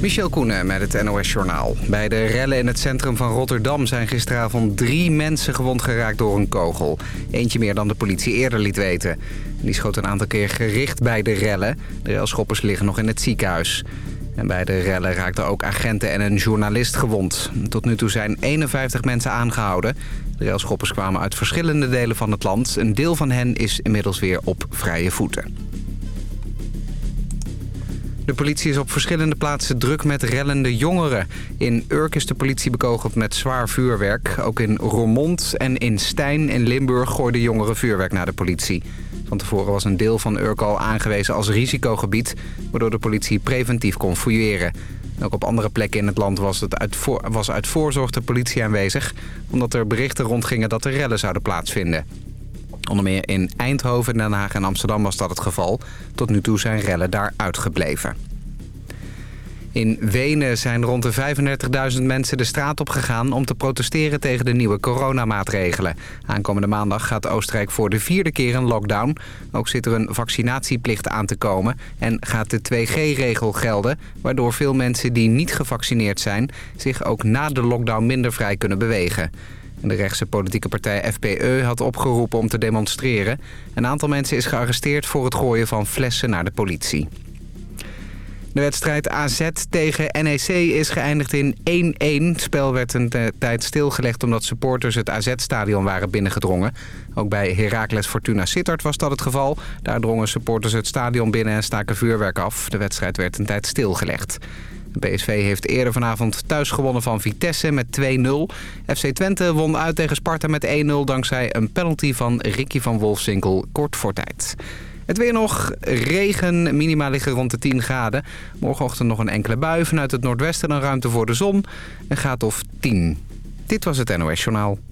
Michel Koenen met het NOS-journaal. Bij de rellen in het centrum van Rotterdam zijn gisteravond drie mensen gewond geraakt door een kogel. Eentje meer dan de politie eerder liet weten. Die schoot een aantal keer gericht bij de rellen. De relschoppers liggen nog in het ziekenhuis. En bij de rellen raakten ook agenten en een journalist gewond. Tot nu toe zijn 51 mensen aangehouden. De railschoppers kwamen uit verschillende delen van het land. Een deel van hen is inmiddels weer op vrije voeten. De politie is op verschillende plaatsen druk met rellende jongeren. In Urk is de politie bekogeld met zwaar vuurwerk. Ook in Roermond en in Stijn in Limburg gooiden jongeren vuurwerk naar de politie. Van tevoren was een deel van Urk al aangewezen als risicogebied... waardoor de politie preventief kon fouilleren. Ook op andere plekken in het land was, het uit, was uit voorzorg de politie aanwezig... omdat er berichten rondgingen dat er rellen zouden plaatsvinden. Onder meer in Eindhoven, Den Haag en Amsterdam was dat het geval. Tot nu toe zijn rellen daar uitgebleven. In Wenen zijn rond de 35.000 mensen de straat op gegaan om te protesteren tegen de nieuwe coronamaatregelen. Aankomende maandag gaat Oostenrijk voor de vierde keer een lockdown. Ook zit er een vaccinatieplicht aan te komen en gaat de 2G-regel gelden... waardoor veel mensen die niet gevaccineerd zijn zich ook na de lockdown minder vrij kunnen bewegen. De rechtse politieke partij FPE had opgeroepen om te demonstreren. Een aantal mensen is gearresteerd voor het gooien van flessen naar de politie. De wedstrijd AZ tegen NEC is geëindigd in 1-1. Het spel werd een tijd stilgelegd omdat supporters het AZ-stadion waren binnengedrongen. Ook bij Heracles Fortuna Sittard was dat het geval. Daar drongen supporters het stadion binnen en staken vuurwerk af. De wedstrijd werd een tijd stilgelegd. PSV heeft eerder vanavond thuis gewonnen van Vitesse met 2-0. FC Twente won uit tegen Sparta met 1-0 dankzij een penalty van Ricky van Wolfsinkel kort voor tijd. Het weer nog. Regen. Minima liggen rond de 10 graden. Morgenochtend nog een enkele bui. Vanuit het noordwesten een ruimte voor de zon. Een graad of 10. Dit was het NOS Journaal.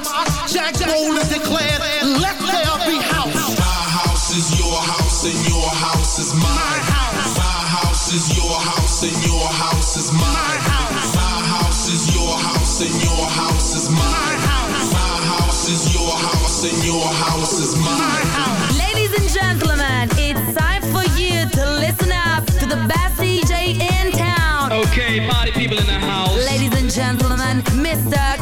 box, Jack boldly declared, let there be house. My house is your house and your house is mine. My house. My house is your house and your house is mine. My house. My house is your house and your house is mine. My house. My house is your house and your house is My house. Ladies and gentlemen, it's time for you to listen up to the best DJ in town. Okay, party people in the house. Ladies and gentlemen, Mr.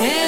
Yeah.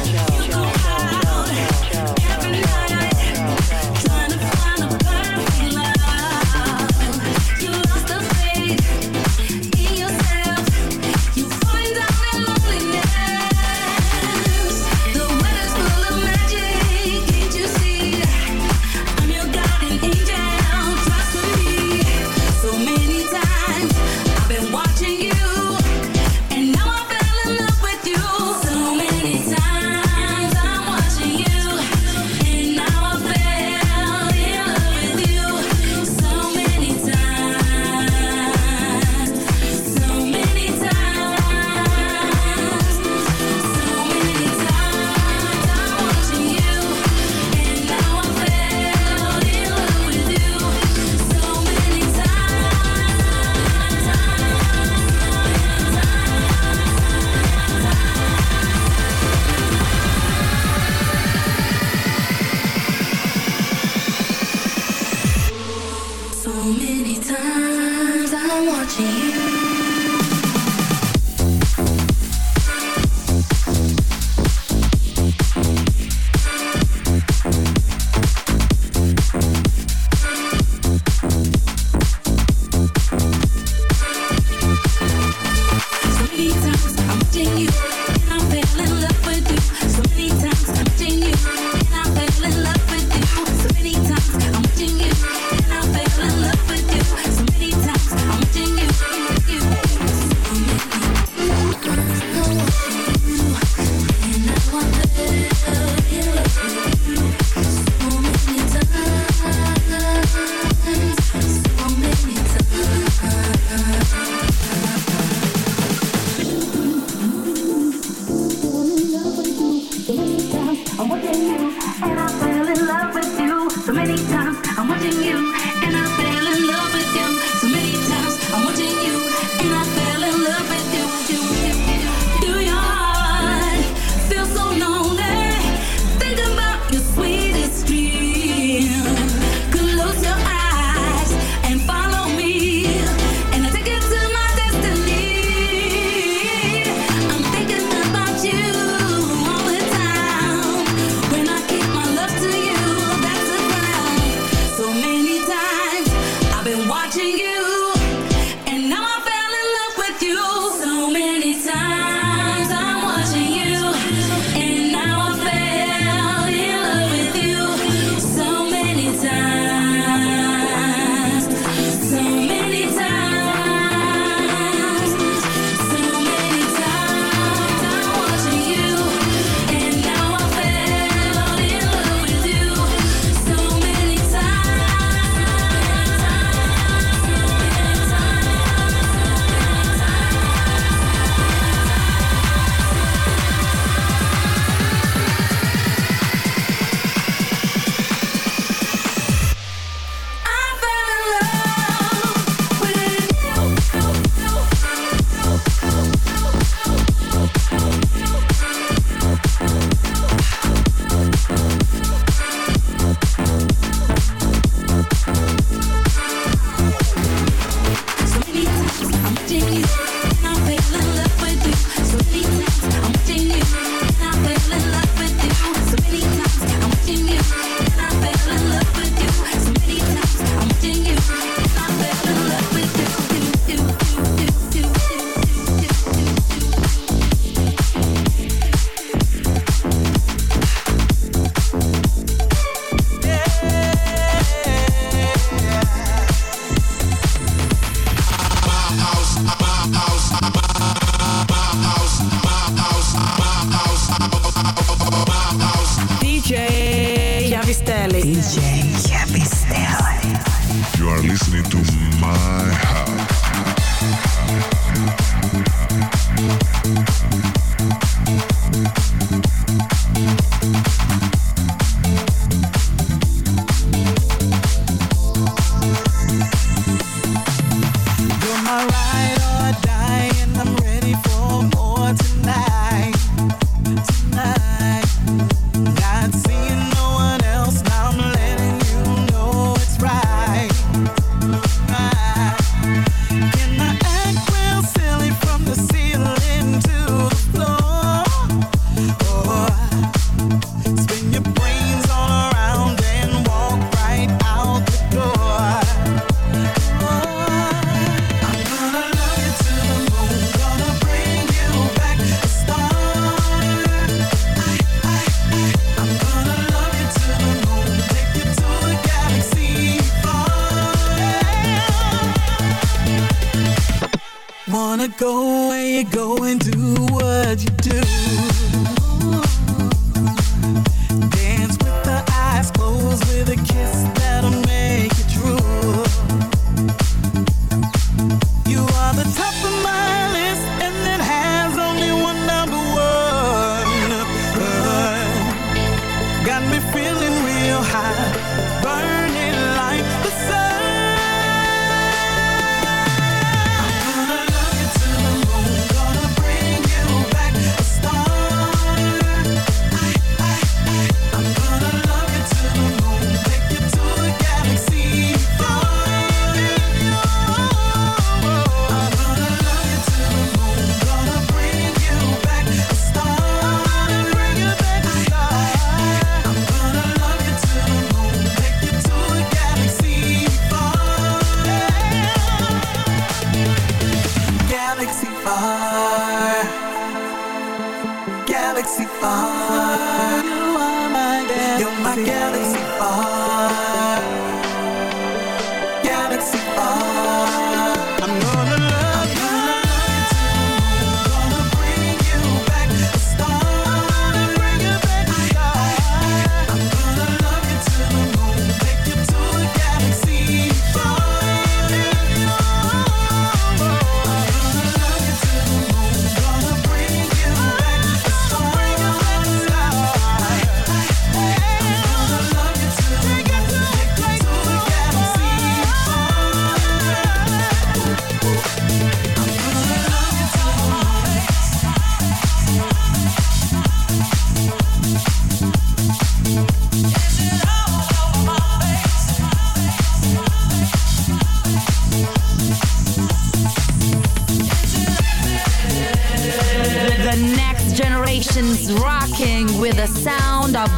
Wanna go where you go and do what you do.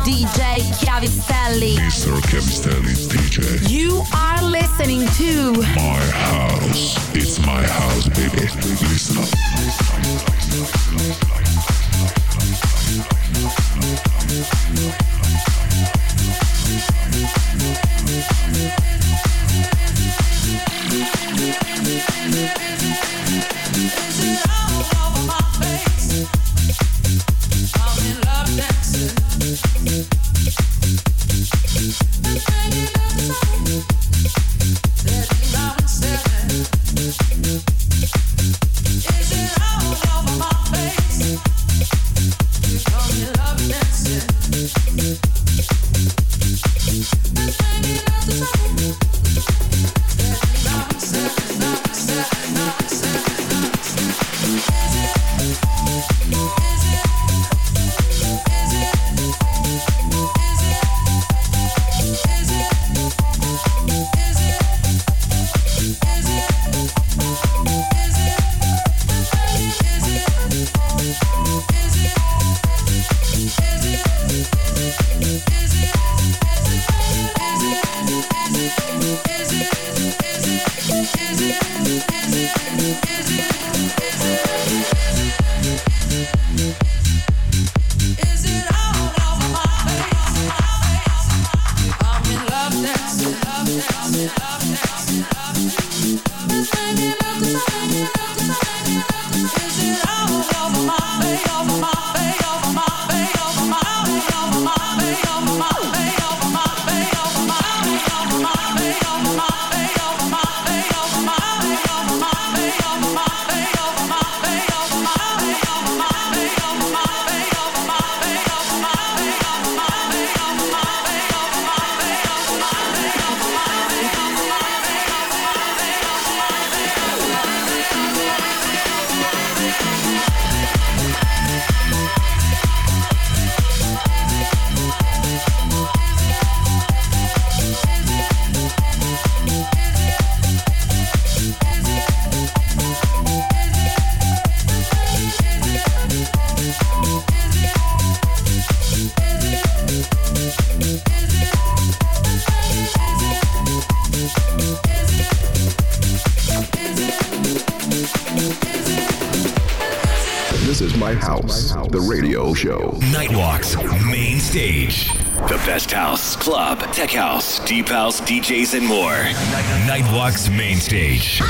DJ Chiavistelli. Mr. Chiavistelli's DJ. You are listening to My House. It's my house, baby. Listen up. deep house, DJs, and more. Nightwalk's main stage.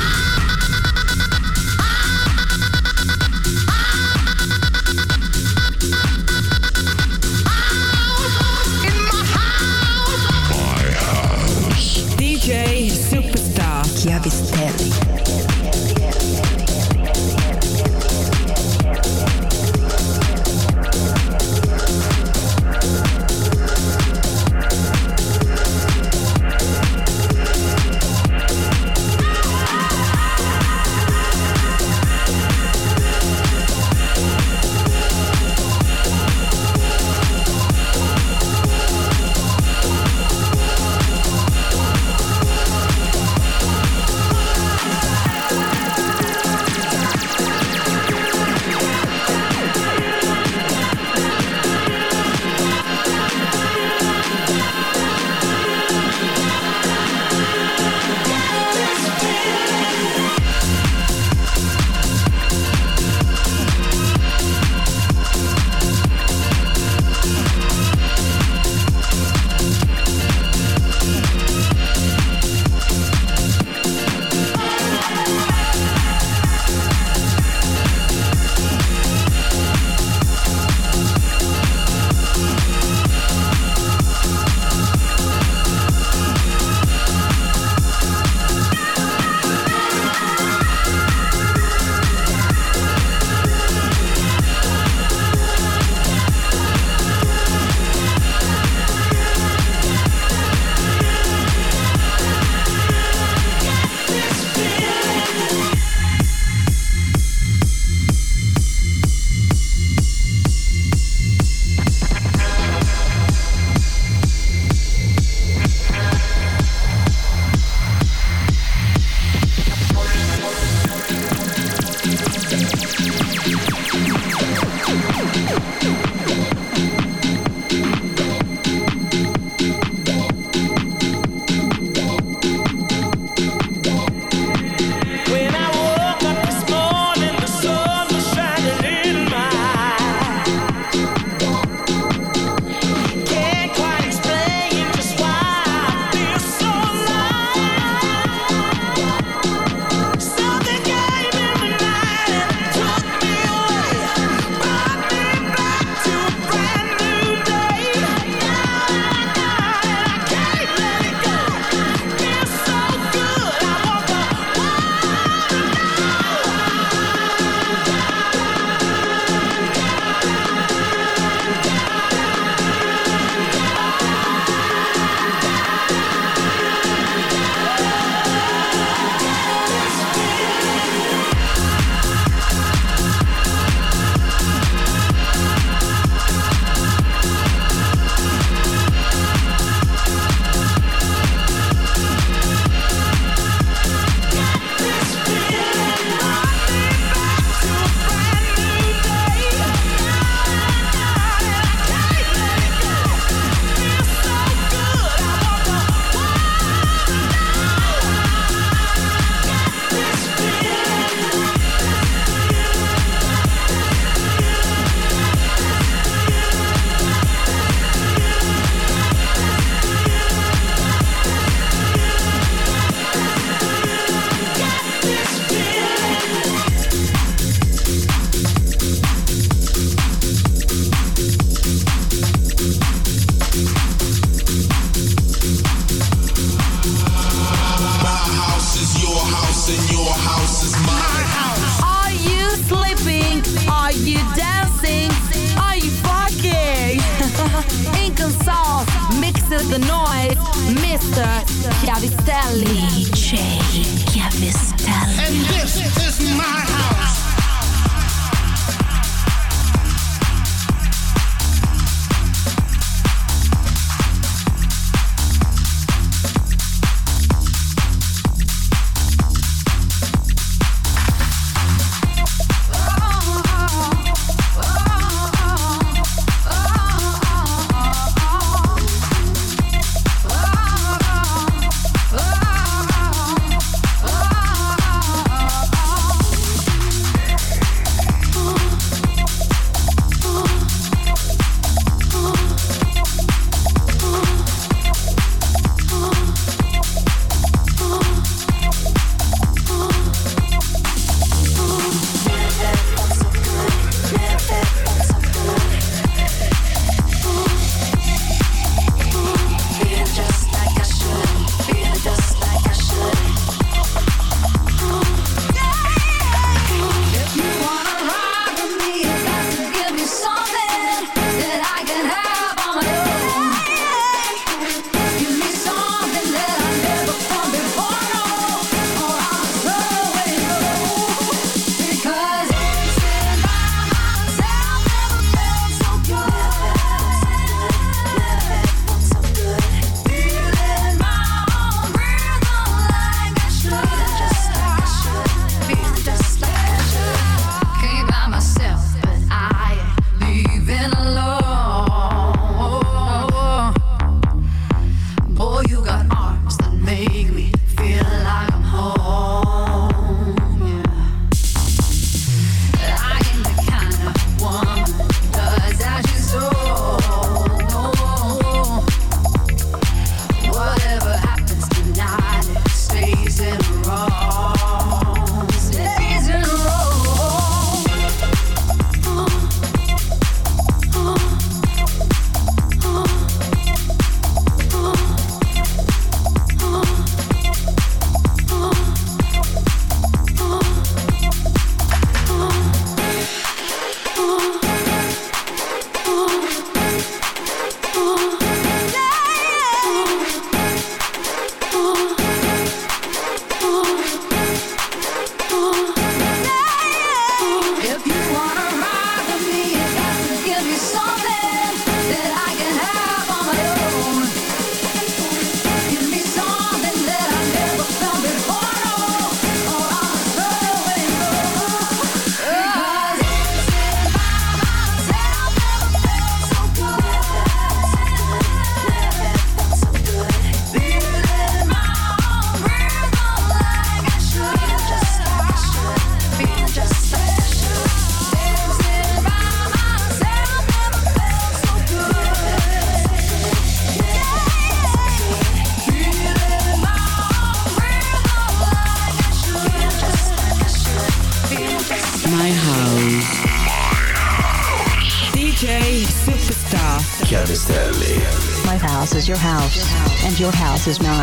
This is Mel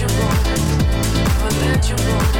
you want, but that you want.